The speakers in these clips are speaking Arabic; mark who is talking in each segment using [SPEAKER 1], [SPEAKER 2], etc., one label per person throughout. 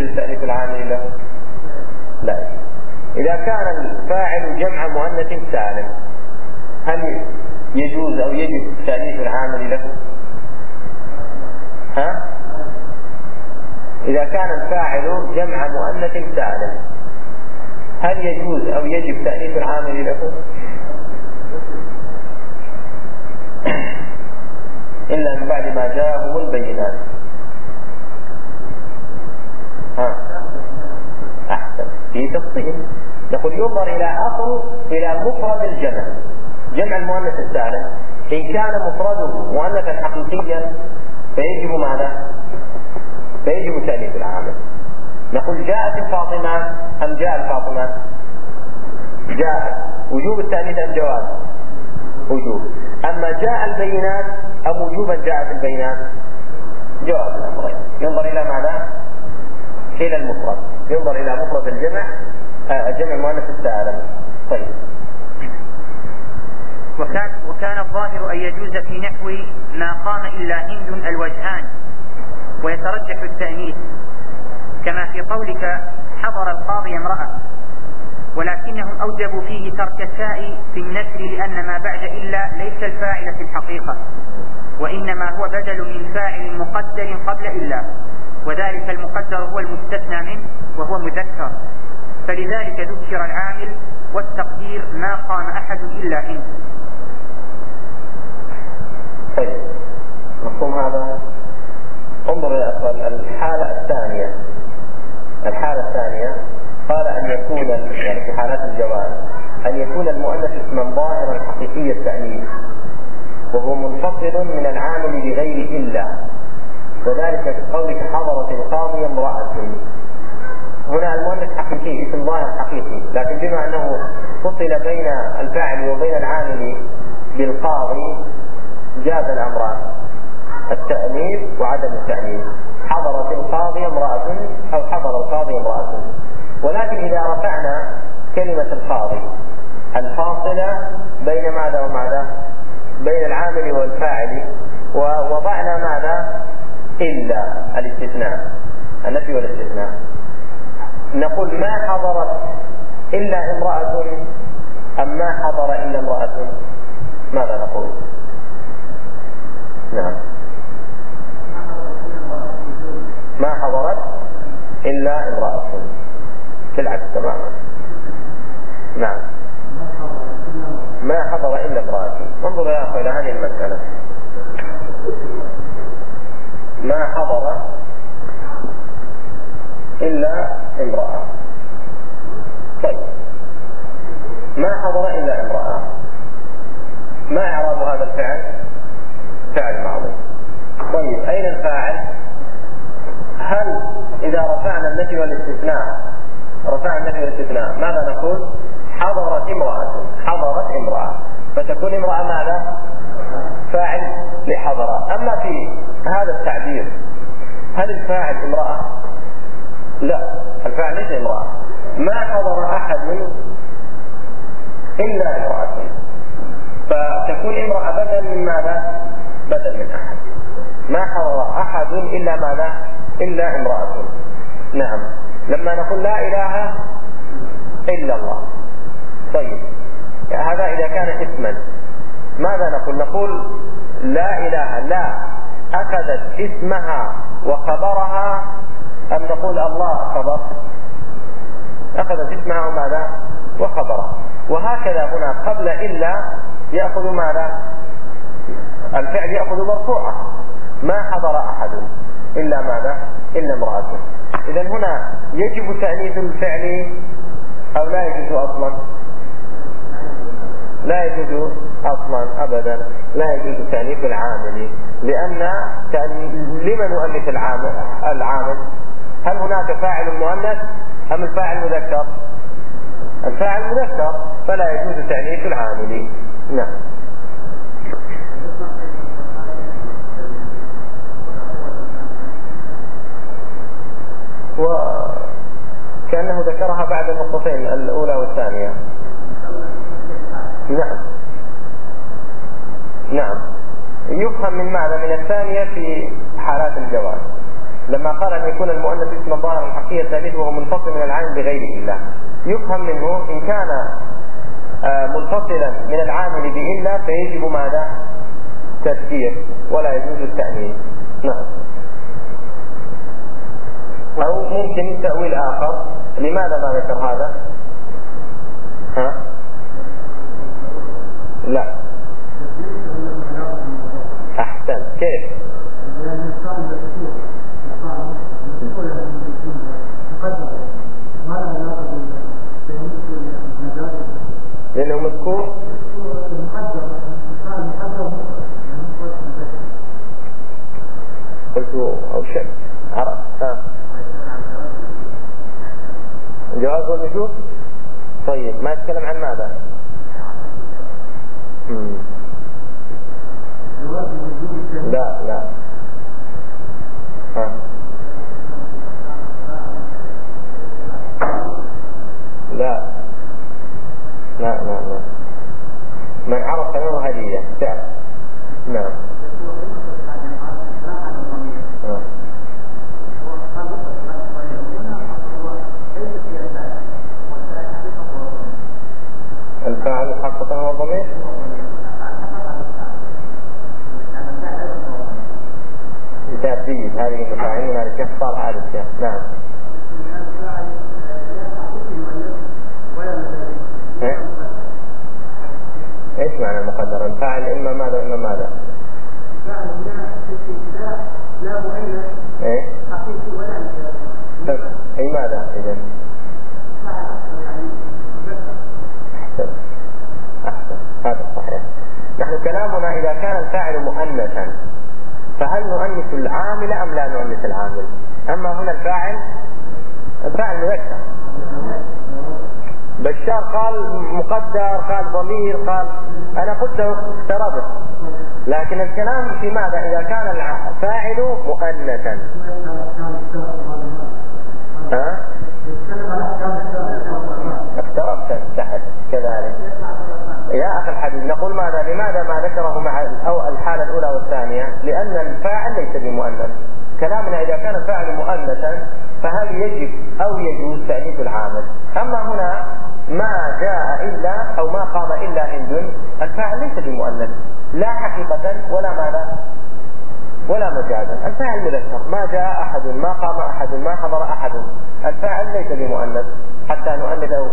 [SPEAKER 1] التأنيث العامل له؟ لا. إذا كان الفاعل جمع مؤنث سالم هل يجوز أو يجب تأنيث العامل له؟ ها؟ إذا كان الفاعل جمع مؤنث سالم هل يجوز أو يجب تأنيث العامل له؟ إلا من بعد ما جاءهم البينات ها أحسن في تفصيل نقول ينظر إلى أصل إلى مفرد الجمع جمع المؤنث السالم إن كان مفرده مؤنثا حقيقيا فيجب ماذا؟ فيجب تأليف العامل نقول جاءت الفاطمات أم جاء الفاطمات؟ جاءت وجوب التأنيث أم جواز؟ وجوب أما جاء البينات أم وجوبا جاءت البينات؟ جواز الأمرين ينظر إلى ماذا؟ إلى المفرد. ينظر إلى مفرد الجمع آه، جمع المؤنث السالم طيب.
[SPEAKER 2] وكان, وكان الظاهر أن يجوز في نحو ما قام إلا هند الوجهان ويترجح التأنيث. كما في قولك حضر القاضي امرأة ولكنهم أوجبوا فيه ترك التاء في النسر لأن ما بعد إلا ليس الفاعل في الحقيقة وإنما هو بدل من فاعل مقدر قبل إلا. وذلك المقدر هو المستثنى منه وهو مذكر. فلذلك ذكر العامل والتقدير ما قام أحد إلا إن
[SPEAKER 1] طيب مفهوم هذا؟ انظر إلى الحالة الثانية. الحالة الثانية قال أن يكون يعني في حالات الجواز أن يكون المؤنث اسما ظاهرا حقيقي التأنيث وهو منفصل من العامل بغير إلا. وذلك في قولك حضرت القاضي امرأة هنا المؤنث حقيقي اسم ظاهر حقيقي لكن بما أنه فصل بين الفاعل وبين العامل بالقاضي جاز الأمران التأنيث وعدم التأنيث حضرت القاضي امرأة أو حضر القاضي امرأة. ولكن إذا رفعنا كلمة القاضي الفاصلة بين ماذا وماذا؟ بين العامل والفاعل. ووضعنا ماذا؟ إلا الاستثناء النفي والاستثناء. نقول ما حضرت إلا امرأة أم ما حضر إلا امرأة؟ ماذا نقول؟ نعم. ما حضرت إلا امرأة. في العكس تماما. نعم. ما حضر إلا امرأة. انظر يا أخي إلى هذه المسألة. ما حضر إلا امرأة. طيب. ما حضر إلا امرأة. ما إعراب هذا الفعل؟ فعل ماضي طيب أين الفاعل؟ هل إذا رفعنا النفي والاستثناء رفعنا النفي والاستثناء ماذا نقول؟ حضرت امرأة. حضرت امرأة. فتكون امرأة ماذا؟ فاعل لحضر أما في هذا التعبير هل الفاعل امرأة؟ لا. الفاعل ليس امرأة. ما حضر أحد إلا امرأة. فتكون امرأة بدل من ماذا؟ بدل من أحد. ما حضر أحد إلا ماذا؟ إلا امرأة. نعم. لما نقول لا إله إلا الله. طيب. هذا إذا كان اسما ماذا نقول؟ نقول لا إله لا. أخذت اسمها وخبرها أم نقول الله خبر؟ أخذت اسمها وماذا؟ وخبرها. وهكذا هنا قبل إلا يأخذ ماذا؟ الفعل يأخذ مرفوعة. ما حضر أحد إلا ماذا؟ إلا امرأته. إذا هنا يجب تأنيث الفعل أو لا يجوز أصلا؟ لا يجوز أصلا أبدا لا يجوز تأنيث العامل. لأن لمن نؤنث العامل العامل؟ هل هناك فاعل مؤنث أم الفاعل مذكر؟ الفاعل مذكر فلا يجوز تأنيث العامل. نعم. وكأنه ذكرها بعد النقطتين الأولى والثانية. نعم. نعم. يفهم من ماذا؟ من الثانية في حالات الجواز. لما قال أن يكون المؤنث اسما ظاهرا حقيقة ثالثه منفصل من العامل بغير إلا. يفهم منه إن كان آه، منفصلا من العامل بإلا فيجب ماذا؟ تذكير ولا يجوز التأمين نعم. أو ممكن تأويل آخر. لماذا ما ذكر هذا؟ ها؟ لا أحسن كيف؟ لأنه مذكور؟ قلت أو شك. عرفت ها. جواز والنشوء طيب ما يتكلم عن ماذا؟ لا لا. ها. لا. لا لا لا. من عرف له هدية. تعرف نعم. الفاعل حقا هو جيد هذه المفاهيم هذه صار هذا الشيء نعم. إيه؟ إيش معنى المقدر الفاعل إما ماذا واما ماذا؟ إيه؟ طيب، أي ماذا اذا هذا صحيح. نحن كلامنا إذا كان الفاعل مؤنثا فهل نؤنث العامل أم لا نؤنث العامل؟ أما هنا الفاعل الفاعل مذكر بشار قال مقدر قال ضمير قال أنا قلت افترضت لكن الكلام في ماذا؟ إذا كان الفاعل مؤنثا. ها؟ افترضت تحت كذلك. يا أخي الحبيب نقول ماذا؟ لماذا ما ذكره مع أو الحالة الأولى والثانية؟ لأن الفاعل ليس بمؤنث. كلامنا إذا كان الفاعل مؤنثا فهل يجب أو يجوز تأنيث العامل؟ أما هنا ما جاء إلا أو ما قام إلا هند الفاعل ليس بمؤنث. لا حقيقة ولا ماذا؟ ولا مجازا الفاعل مذكر ما جاء أحد ما قام أحد ما حضر أحد. الفاعل ليس بمؤنث. حتى نؤنثه.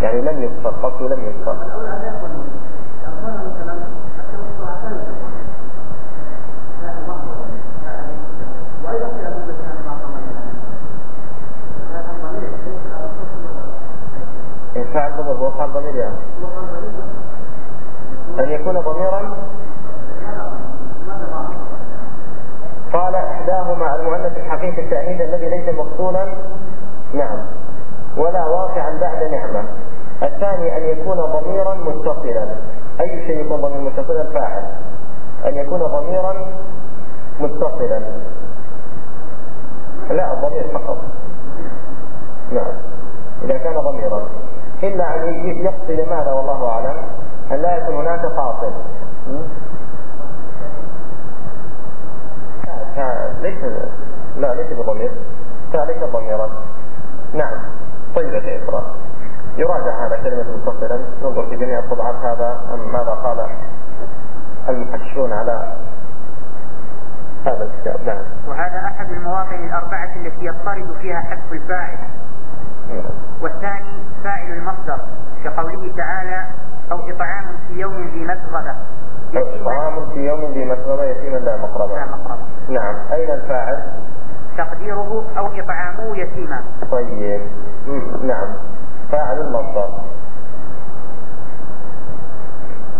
[SPEAKER 1] يعني لم يصفر قصده لم يصفر فعل ضمير وقال ضمير يعني. أن يكون ضميرا. قال إحداهما المؤنث الحقيقي التأنيث الذي ليس مفصولا نعم. ولا واقعا بعد نعمة. الثاني أن يكون ضميرا متصلا. أي شيء يكون ضمير متصلا؟ الفاعل أن يكون ضميرا متصلا. لا الضمير فقط. نعم. إذا كان ضميرا. إلا أن يقصد ماذا؟ والله أعلم. أن لا يكون هناك فاصل. ليس لا ليس بضمير. ليس ضميرا. نعم. طيبة إفراط يراجع هذا كلمة متصلا. ننظر في جميع الطبعات هذا ماذا قال المحشون على هذا الكتاب؟ نعم.
[SPEAKER 2] وهذا أحد المواطن الأربعة التي يضطرد فيها حذف الفاعل. والثاني فاعل المصدر كقوله تعالى أو إطعام في يوم ذي مسغبة.
[SPEAKER 1] إطعام في يوم ذي مسغبة يتيما لا مقربة.
[SPEAKER 2] لا مقربة.
[SPEAKER 1] نعم. أين الفاعل؟
[SPEAKER 2] تقديره أو إطعامه يتيما.
[SPEAKER 1] طيب. نعم. فاعل المصدر.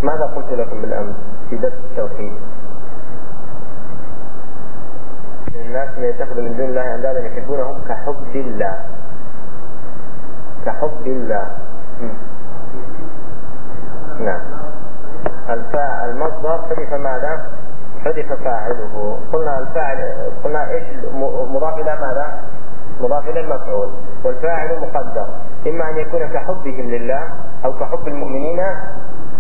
[SPEAKER 1] ماذا قلت لكم بالأمس؟ في درس التوحيد. الناس من يتخذ من دون الله أندادا يحبونهم كحب الله. كحب الله. نعم. الفاعل المصدر حذف ماذا؟ حذف فاعله؟ قلنا الفاعل قلنا إيش مضاف إلى ماذا؟ مضاف إلى المفعول. والفاعل مقدر. إما أن يكون كحبهم لله أو كحب المؤمنين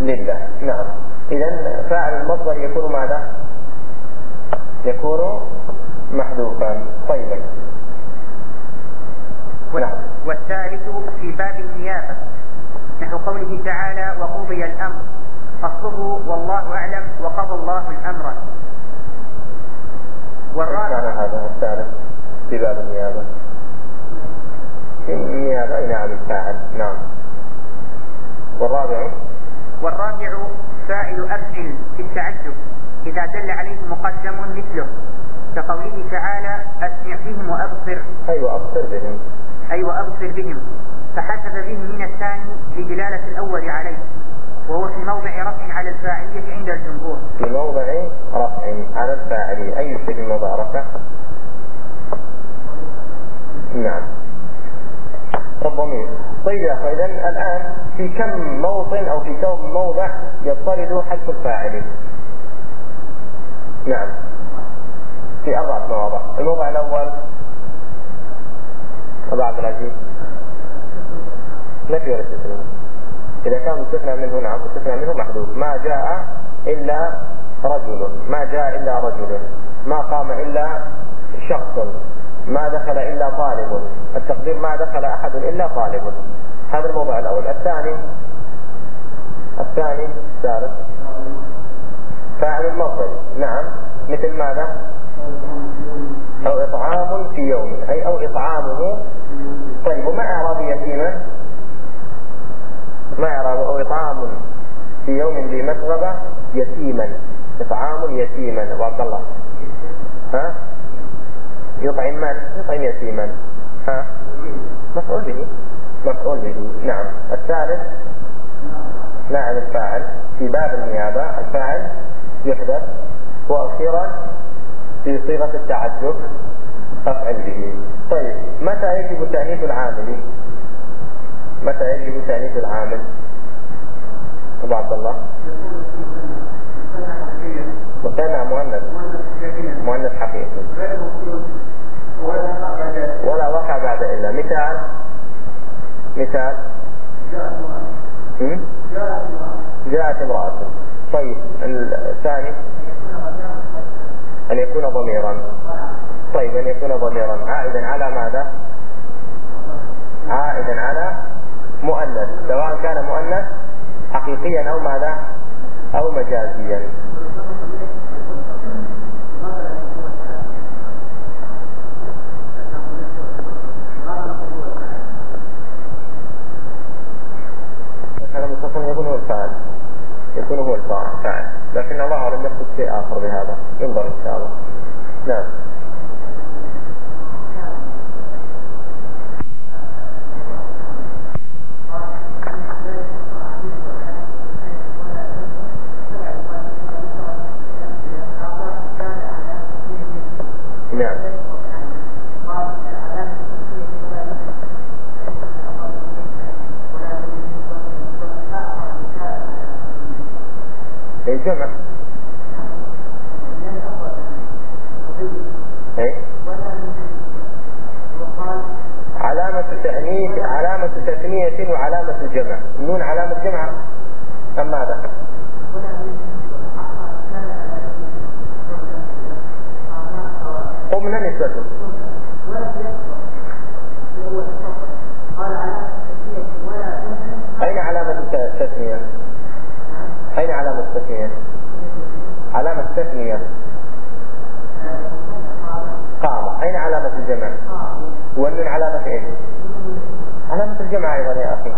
[SPEAKER 1] لله. نعم. إذا فاعل المصدر يكون ماذا؟ يكون محذوفا. طيبا
[SPEAKER 2] نعم. والثالث في باب النيابة. نحو قوله تعالى وقضي الأمر أصله والله أعلم وقضى الله الأمر.
[SPEAKER 1] والرابع هذا الثالث في باب النيابة. النيابة نعم الفاعل نعم. والرابع؟
[SPEAKER 2] والرابع فاعل أفعل في التعجب. إذا دل عليه مقدم مثله. كقوله تعالى أسمع بهم وأبصر.
[SPEAKER 1] أي وأبصر بهم.
[SPEAKER 2] أي وأبصر بهم. فحسب بهم من الثاني لدلالة الأول عليه. وهو في موضع رفع على الفاعلية عند الجمهور.
[SPEAKER 1] في موضع رفع على الفاعلية. أي شيء موضع رفع؟ نعم. الضمير طيب يا أخي إذا الآن في كم موطن أو في كم موضع يضطرد حذف الفاعل؟ نعم. في أربعة مواضع. الموضع الأول. أبو عبد العزيز. نفي ولا استثناء إذا كان مستثنى منه نعم مستثنى منه محدود ما جاء إلا رجل. ما جاء إلا رجل. ما قام إلا شخص. ما دخل إلا طالب. التقدير ما دخل أحد إلا طالب. هذا الموضوع الأول. الثاني الثاني الثالث. فاعل المصدر نعم. مثل ماذا؟ أو إطعام في يوم. أي أو إطعامه طيب. وما إعراب يتيما ما إعراب أو إطعام في يوم ذي مسغبة يتيما. إطعام يتيما. وعبد الله. ها؟ يطعم من؟ يطعم يتيما. ها؟ مفعول به. مفعول به. نعم. الثالث نائب الفاعل. في باب النيابة الفاعل يحدث وأخيرا في صيغة التعجب. أفعل به. طيب متى يجب تأنيث العامل؟ متى يجب تأنيث العامل أبو عبد الله. مثنى مؤنث مؤنث حقيقي. ولا وقع بعد إلا. مثال. مثال. جاءت امرأة. طيب الثاني. أن يكون ضميرا. طيب أن يكون ضميرا. عائدا على ماذا؟ عائدا على مؤنث سواء كان مؤنث حقيقيا أو ماذا؟ أو مجازيا. كان متصل يكون هو الفاعل. يكون هو الفاعل لكن الله لم يقصد شيء آخر بهذا. ينظر إن شاء الله. من علامة إيش؟ علامة الجمع أيضا يا أخي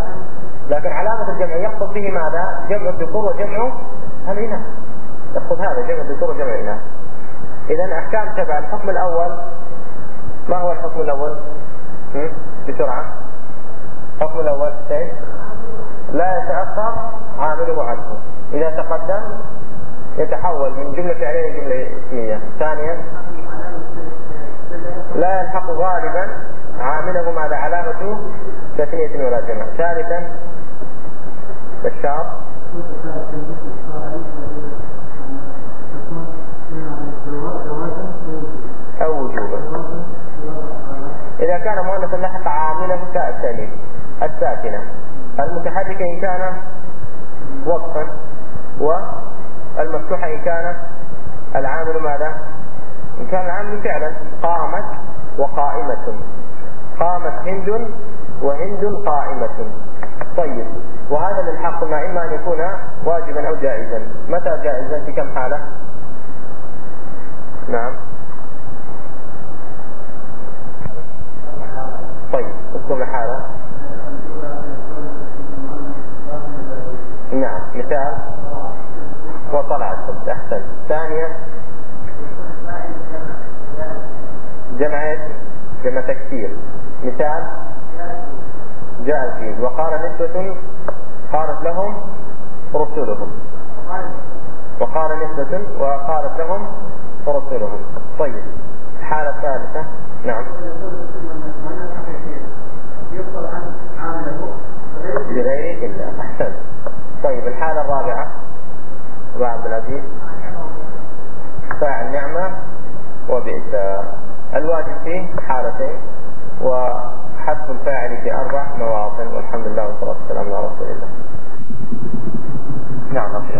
[SPEAKER 1] لكن علامة الجمع يقصد به ماذا؟ جمع الذكور وجمع الإناث يقصد هذا جمع الذكور وجمع الإناث إذا أحكام سبعة الحكم الأول ما هو الحكم الأول؟ بسرعة الحكم الأول إيش؟ لا يتأخر عامله وعدله إذا تقدم يتحول من جملة فعلية إلى جملة اسمية ثانيا لا يلحق غالبا عاملهما هذا علامة كثية ولا جمع. ثالثا بشار. أو وجوبا. إذا كان مؤنث اللحق عامله تاء الساكنة. المتحركة إن كان وقفا والمفتوحة إن كان العامل ماذا؟ إن كان العامل فعلا قامت وقائمة. قامت هند وهند قائمة. طيب وهذا للحق ما إما أن يكون واجبا أو جائزا. متى جائزا؟ في كم حالة؟ نعم. طيب اذكر حالة نعم مثال. وطلع الشمس أحسن ثانية. جمع جمع تكسير مثال جاء الفيل وقال نسبة قالت لهم رسلهم وقال نسبة وقالت لهم رسلهم طيب الحالة الثالثة نعم. بغير إلا أحسن طيب الحالة الرابعة. أبو عبد العزيز. فاعل نعمة وبئس الواجب فيه حالتين. وحذف الفاعل في أربع مواطن والحمد لله والصلاة والسلام على رسول الله. نعم أخي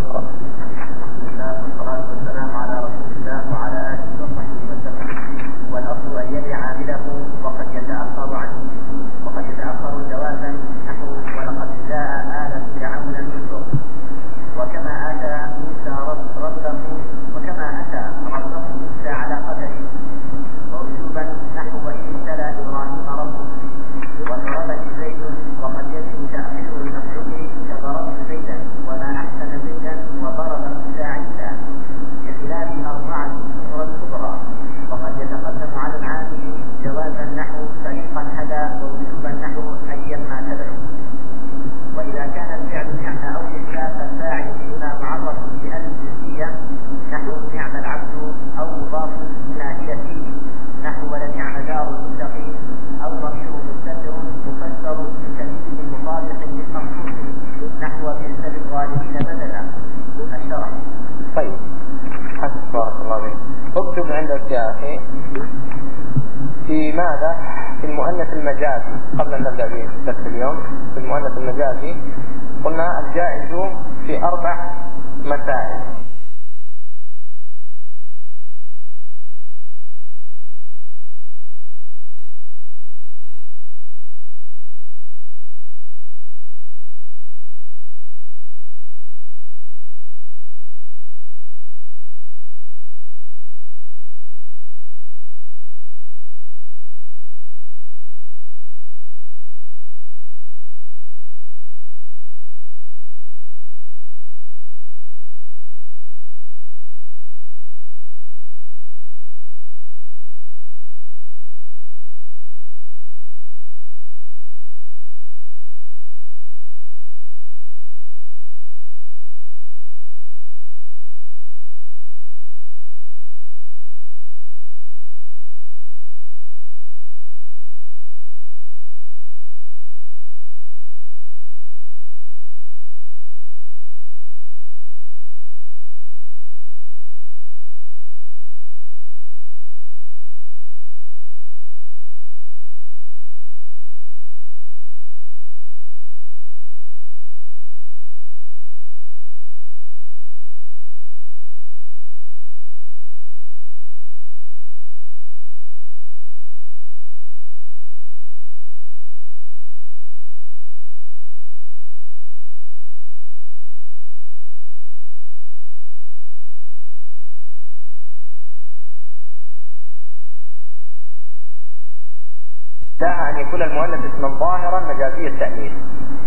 [SPEAKER 1] لها أن يكون المؤنث اسما ظاهرا مجازي التأنيث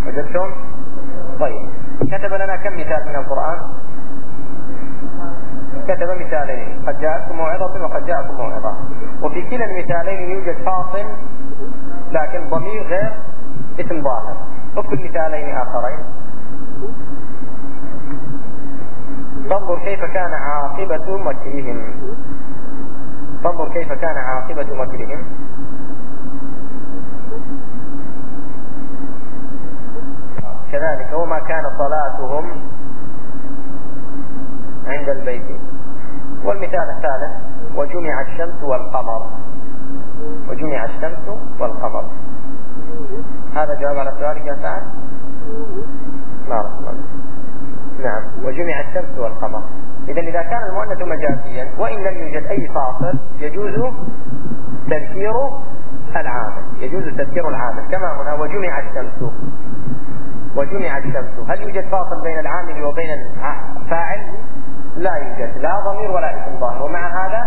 [SPEAKER 1] وجدتم؟ طيب. كتب لنا كم مثال من القرآن؟ كتب مثالين. قد جاءتكم موعظة وقد جاءكم موعظة. وفي كلا المثالين يوجد فاصل لكن ضمير غير اسم ظاهر. اكتب مثالين آخرين. فانظر كيف كان عاقبة مكرهم. فانظر كيف كان عاقبة مكرهم. كذلك وما كان صلاتهم عند البيت. والمثال الثالث وجمع الشمس والقمر. وجمع الشمس والقمر. هذا جواب على سؤالك يا سعد؟ بارك الله. نعم. وجمع الشمس والقمر. إذا إذا كان المؤنث مجازيا وإن لم يوجد أي فاصل يجوز تذكير العامل. يجوز تذكير العامل. كما هنا وجمع الشمس. وجمع الشمس. هل يوجد فاصل بين العامل وبين الفاعل؟ لا يوجد. لا ضمير ولا اسم ظاهر. ومع هذا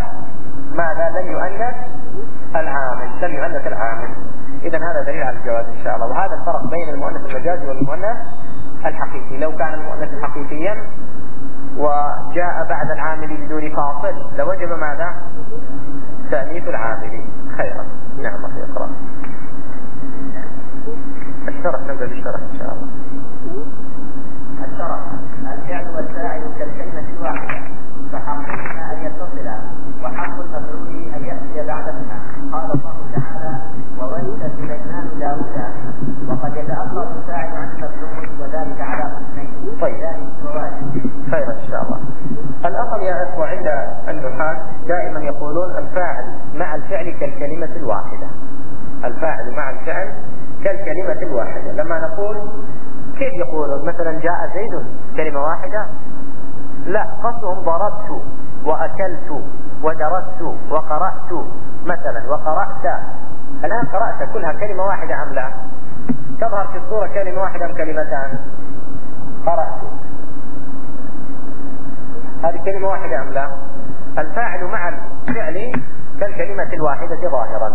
[SPEAKER 1] ماذا لم يؤنث العامل؟ لم يؤنث العامل. اذا هذا دليل على الجواز إن شاء الله. وهذا الفرق بين المؤنث المجازي والمؤنث الحقيقي. لو كان المؤنث حقيقيا وجاء بعد العامل بدون فاصل لوجب ماذا؟ تأنيث العامل. خيرا. نعم اقرأ الشرح نبدأ بالشرح إن شاء الله
[SPEAKER 3] الشرح الفعل والفاعل كالكلمة الواحدة. فحقهما أن يتصلا وحق المفعول أن يأتي بعدهما قال الله تعالى وورث سليمان داوود وقد يتأخر الفاعل عن المفعول وذلك على قسمين.
[SPEAKER 1] طيب. خير إن شاء الله. الأصل يا إخوة عند النحاة دائما يقولون الفاعل مع الفعل كالكلمة الواحدة. الفاعل مع الفعل كالكلمة الواحدة. لما نقول كيف يقولون؟ مثلا جاء زيد كلمة واحدة. لا قصهم ضربت وأكلت ودرست وقرأت مثلا وقرأت. الآن قرأت كلها كلمة واحدة أم لا؟ تظهر في الصورة كلمة واحدة أم كلمتان؟ قرأت. هذه كلمة واحدة أم لا؟ الفاعل مع الفعل كالكلمة الواحدة ظاهرا.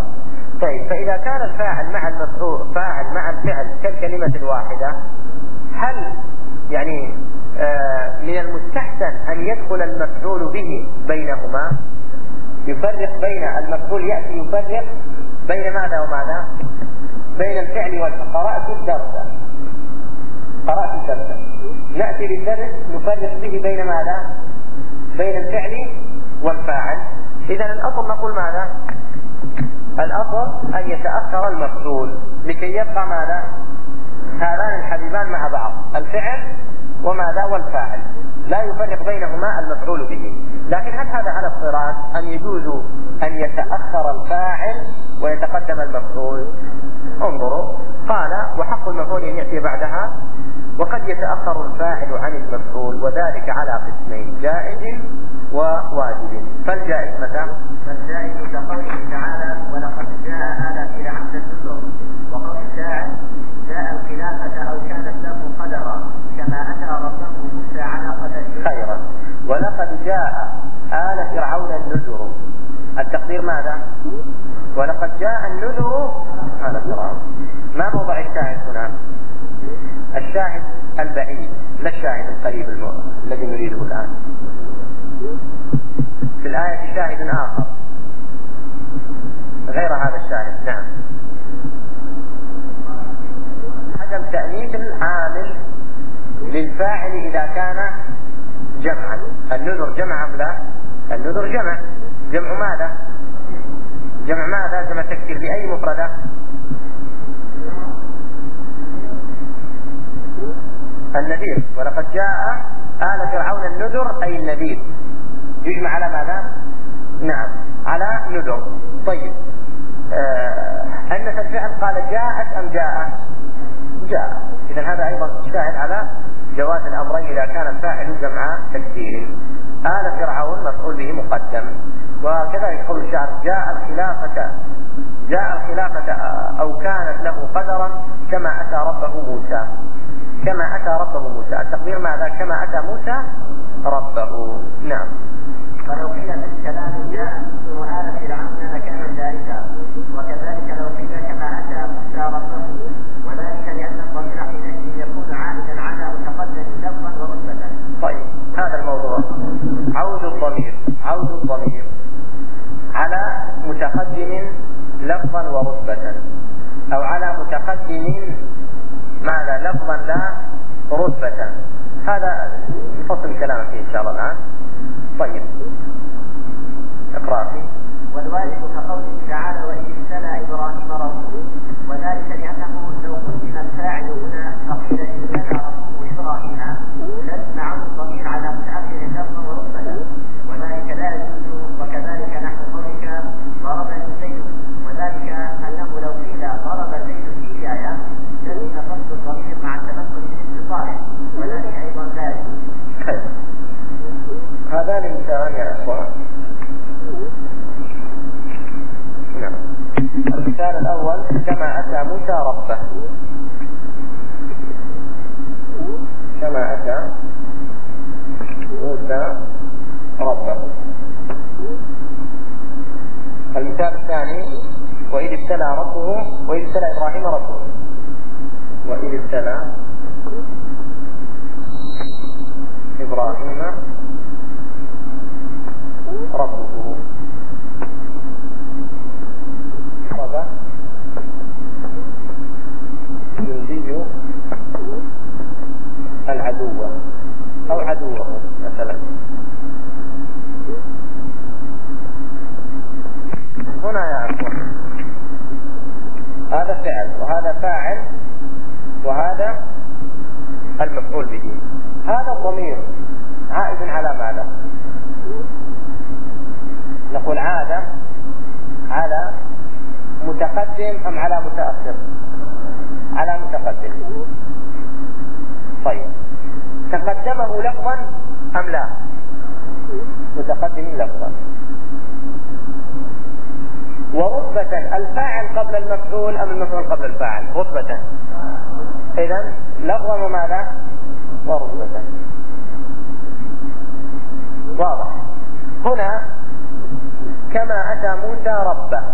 [SPEAKER 1] طيب فإذا كان الفاعل مع المفعول فاعل مع الفعل كالكلمة الواحدة هل يعني من المستحسن أن يدخل المفعول به بينهما. يفرق بين المفعول يأتي يفرق بين ماذا وماذا؟ بين الفعل والفعل قرأت الدرس قرأت الدرس نأتي للدرس نفرق به بين ماذا؟ بين الفعل والفاعل. إذا الأصل نقول ماذا؟ الأصل أن يتأخر المفعول لكي يبقى ماذا؟ هذان الحبيبان مع بعض. الفعل وماذا والفاعل. لا يفرق بينهما المفعول به. لكن هل هذا على افتراض أم يجوز أن يتأخر الفاعل ويتقدم المفعول؟ انظروا. قال وحق المفعول أن يأتي بعدها وقد يتأخر الفاعل عن المفعول وذلك على قسمين جائز وواجب. فالجائز متى؟
[SPEAKER 3] فالجائز كقوله تعالى ولقد جاء آل فرعون النذر وقول الشاعر جاء الخلافة أو كانت له قدرا كما أتى ربه موسى على قدره
[SPEAKER 1] خيرا ولقد جاء آل فرعون النذر التقدير ماذا؟ ولقد جاء النذر آل فرعون ما موضع الشاهد هنا؟ الشاهد البعيد لا الشاهد القريب الذي نريده الآن في الآية شاهد آخر غير هذا الشاهد نعم عدم تأنيث العامل للفاعل إذا كان جمعا النذر جمع أم لا النذر جمع جمع ماذا جمع ماذا جمع تكثير بأي مفردة النذير ولقد جاء آل فرعون النذر أي النذير يجمع على ماذا؟ نعم على نذر. طيب. آه أن الفعل قال جاءت أم جاءت؟ جاء. إذا هذا أيضا شاهد على جواز الأمرين إذا كان الفاعل جمع تكثير آل فرعون مفعول به مقدم. وكذلك قول الشاعر جاء الخلافة جاء الخلافة أو كانت له قدرا كما أتى ربه موسى. كما أتى ربه موسى. التقدير ماذا كما أتى موسى ربه. نعم.
[SPEAKER 3] ولو قيل الكلام جاء سؤال فرعون لكان ذلك. وكذلك لو قيل كما أتى موسى ربه وذلك لأن الضمير حينئذ يكون عائدا على متقدم لفظا ورتبة
[SPEAKER 1] طيب. هذا الموضوع. عود الضمير. عود الضمير. على متقدم لفظا ورتبة أو على متقدم ماذا؟ لفظا لا رتبة. هذا فصل الكلام فيه إن شاء الله الآن. طيب. اقرأ فيه.
[SPEAKER 3] والواجب كقوله تعالى وإذ ابتلى إبراهيم ربه وذلك لأنه لو قدم الفاعل هنا فقيل ابتلى ربه إبراهيم لاسمع الضمير على متأخر لفظا ورتبة وذلك لا يجوز وكذلك نحو قولك ضربني زيد وذلك أنه لو قيل ضرب زيد إياي
[SPEAKER 1] المثال الأول كما أتى موسى ربه كما أتى موسى ربه المثال الثاني وإذ ابتلى ربه وإذ ابتلى إبراهيم ربه وإذ ابتلى إبراهيم ربه ربه جندي العدو أو عدوه مثلا هنا يا أخوان هذا فعل وهذا فاعل وهذا المفعول به هذا الضمير عائد على ماذا نقول عاد على متقدم أم على متأخر على متقدم طيب تقدمه لفظا أم لا متقدم لفظا ورتبة الفاعل قبل المفعول أم المفعول قبل الفاعل رتبة إذا لفظا وماذا ورتبة واضح هنا كما أتى موسى ربه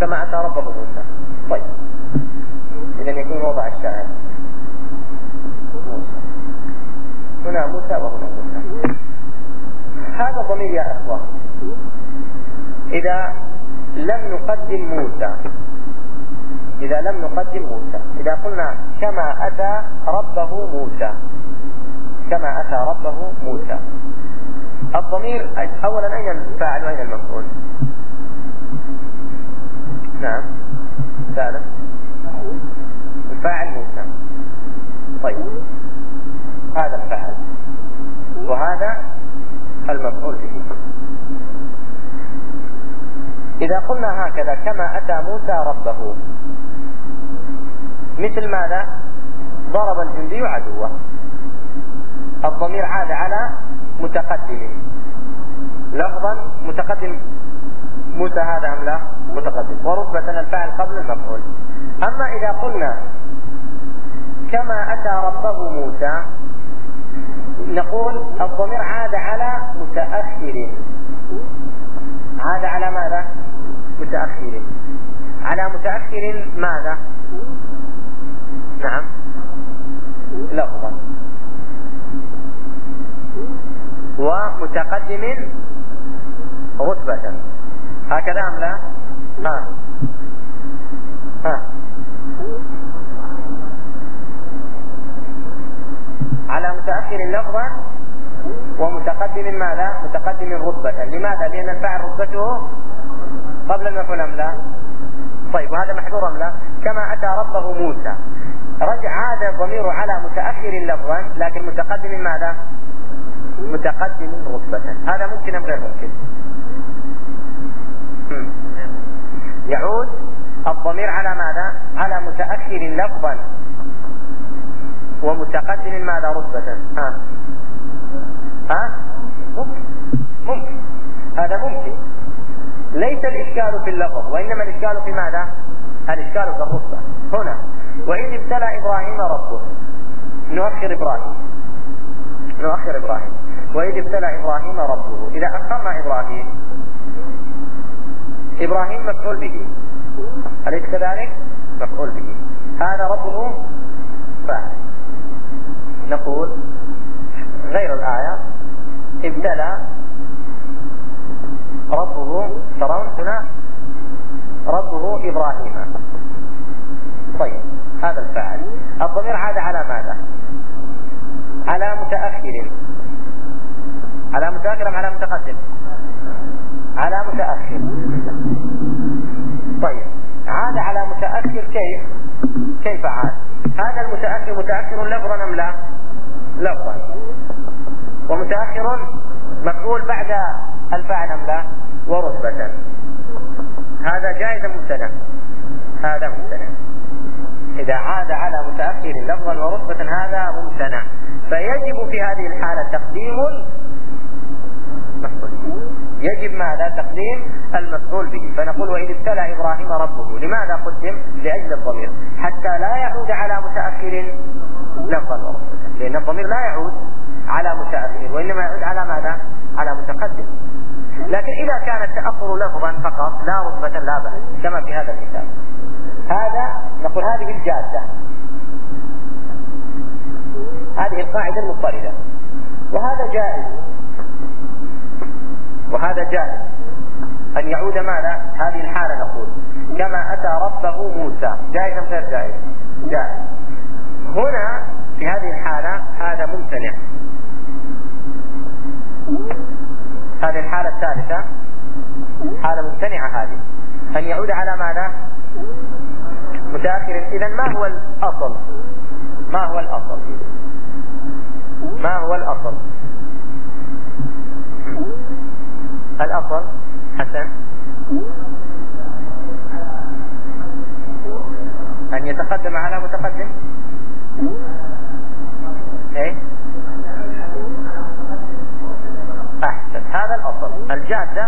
[SPEAKER 1] كما أتى ربه موسى طيب إذا يكون وضع الشاهد موسى هنا موسى وهنا موسى هذا ضمير يا أخوة إذا لم نقدم إذا لم نقدم موسى إذا قلنا كما أتى ربه موسى. كما أتى ربه موسى. الضمير أولا أين الفاعل وأين المفعول؟ نعم. ثالث الفاعل موسى. طيب. هذا الفاعل. وهذا المفعول به. إذا قلنا هكذا كما أتى موسى ربه مثل ماذا؟ ضرب الجندي عدوه. الضمير عاد على متقدم. لفظا متقدم. موسى هذا أم لا؟ متقدم. ورتبة الفاعل قبل المفعول. أما إذا قلنا كما أتى ربه موسى نقول الضمير عاد على متأخر عاد على ماذا متأخر متأخر ماذا نعم لفظا ومتقدم رتبة هكذا أم لا؟ ها ها على متأخر لفظا ومتقدم ماذا؟ متقدم رتبة لماذا؟ لأن الفاعل رتبته قبل المفعول أم لا؟ طيب وهذا محذور أم لا؟ كما أتى ربه موسى رجع عاد الضمير على متأخر لفظا لكن متقدم ماذا؟ متقدم رتبة هذا ممكن أم غير ممكن؟ يعود الضمير على ماذا؟ على متأخر لفظا ومتقدم ماذا رتبة؟ ها؟ ها؟ ممكن ممكن هذا ممكن ليس الإشكال في اللفظ وإنما الإشكال في ماذا؟ الإشكال في الرتبة هنا وإذ ابتلى إبراهيم ربه. نؤخر إبراهيم. نؤخر إبراهيم. وإذ ابتلى إبراهيم ربه. إذا أخرنا إبراهيم. إبراهيم مفعول به. أليس كذلك؟ مفعول به. هذا ربه فاعل نقول غير الآية. ابتلى ربه ترون هنا ربه إبراهيم. طيب هذا الفاعل الضمير عاد على ماذا؟ على متأخر. على متأخر أم على متقدم؟ على متأخر. طيب عاد على متأخر كيف؟ كيف عاد؟ هذا المتأخر متأخر لفظا أم لا؟ لفظا. ومتأخر مفعول بعد الفاعل أم لا؟ ورتبة. هذا جائز ممتنع؟ هذا ممتنع. إذا عاد على متأخر لفظا ورتبة هذا ممتنع. فيجب في هذه الحالة تقديم يجب ماذا؟ تقديم المفعول به. فنقول وإذ ابتلى إبراهيم ربه لماذا قدم؟ لأجل الضمير. حتى لا يعود على متأخر لفظا ورتبة. لأن الضمير لا يعود على متأخر وإنما يعود على ماذا؟ على متقدم. لكن إذا كان التأخر لفظا فقط لا رتبة لا بأس كما في هذا المثال هذا نقول هذه الجادة. هذه القاعدة المضطردة. وهذا جائز. وهذا جائز. أن يعود ماذا؟ هذه الحالة نقول. كما أتى ربه موسى. جائز أم غير جائز؟ جائز. هنا في هذه الحالة هذا ممتنع. هذه الحالة الثالثة حالة ممتنعة هذه. أن يعود على ماذا؟ متأخر إذا ما هو الأصل؟ ما هو الأصل؟ ما هو الأصل؟ الأصل حسن؟ أن يتقدم على متقدم؟ هذا الاصل الجادة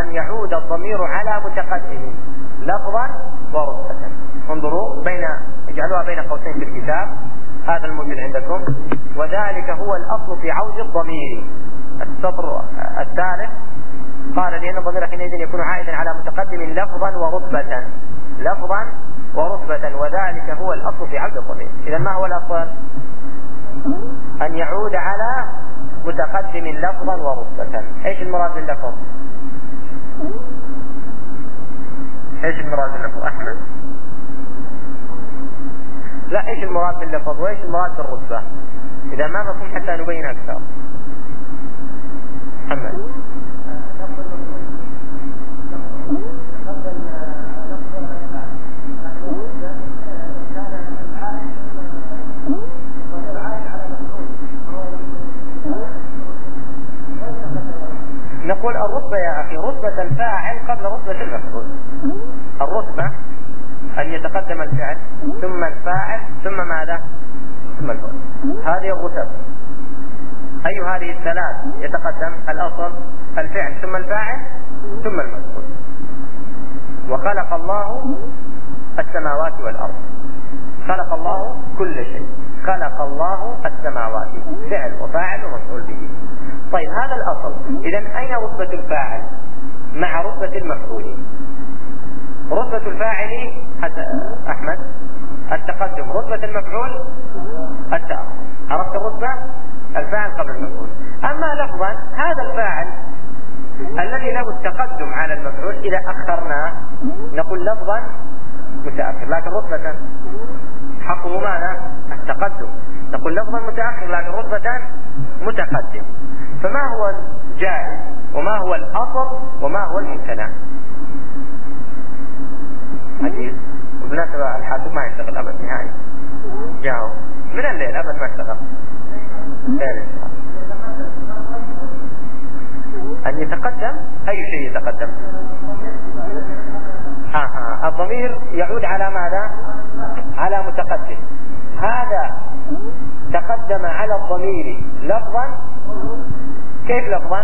[SPEAKER 1] أن يعود الضمير على متقدم لفظا ورتبة. انظروا بين اجعلوها بين قوسين في الكتاب. هذا الموجود عندكم. وذلك هو الأصل في عود الضمير. السطر الثالث قال لأن الضمير حينئذ يكون عائدا على متقدم لفظا ورتبة. لفظا ورتبة. وذلك هو الأصل في عود الضمير. اذا ما هو الاصل أن يعود على متقدم لفظا ورتبة. إيش المراد باللفظ؟ إيش المراد باللفظ؟ أحمد. لا إيش المراد باللفظ؟ وإيش المراد بالرتبة؟ إذا ما مفهوم حتى نبين أكثر محمد نقول الرتبة يا أخي رتبة الفاعل قبل رتبة المفعول الرتبة أن يتقدم الفعل ثم الفاعل ثم ماذا ثم الفعل هذه الرتب أي هذه الثلاث يتقدم الأصل الفعل ثم الفاعل ثم المفعول وخلق الله السماوات والأرض خلق الله كل شيء. خلق الله السماوات. فعل وفاعل ومفعول به. طيب هذا الأصل. إذا أين رتبة الفاعل؟ مع رتبة المفعول. رتبة الفاعل أحمد التقدم. رتبة المفعول التأخر. عرفت الرتبة؟ الفاعل قبل المفعول. أما لفظا هذا الفاعل الذي له التقدم على المفعول إذا أخرناه نقول لفظا متأخر لكن رتبة حقه ماذا التقدم. نقول لفظا متأخر لكن رتبة متقدم. فما هو الجائز وما هو الأصل وما هو الممتنع؟ عجيب وبالمناسبة الحاسوب ما يشتغل أبد نهائي. جاو من الليل؟ أبد ما اشتغل أن يتقدم؟ أي شيء يتقدم؟ ها ها. الضمير يعود على ماذا؟ على متقدم. هذا تقدم على الضمير. لفظا؟ كيف لفظا؟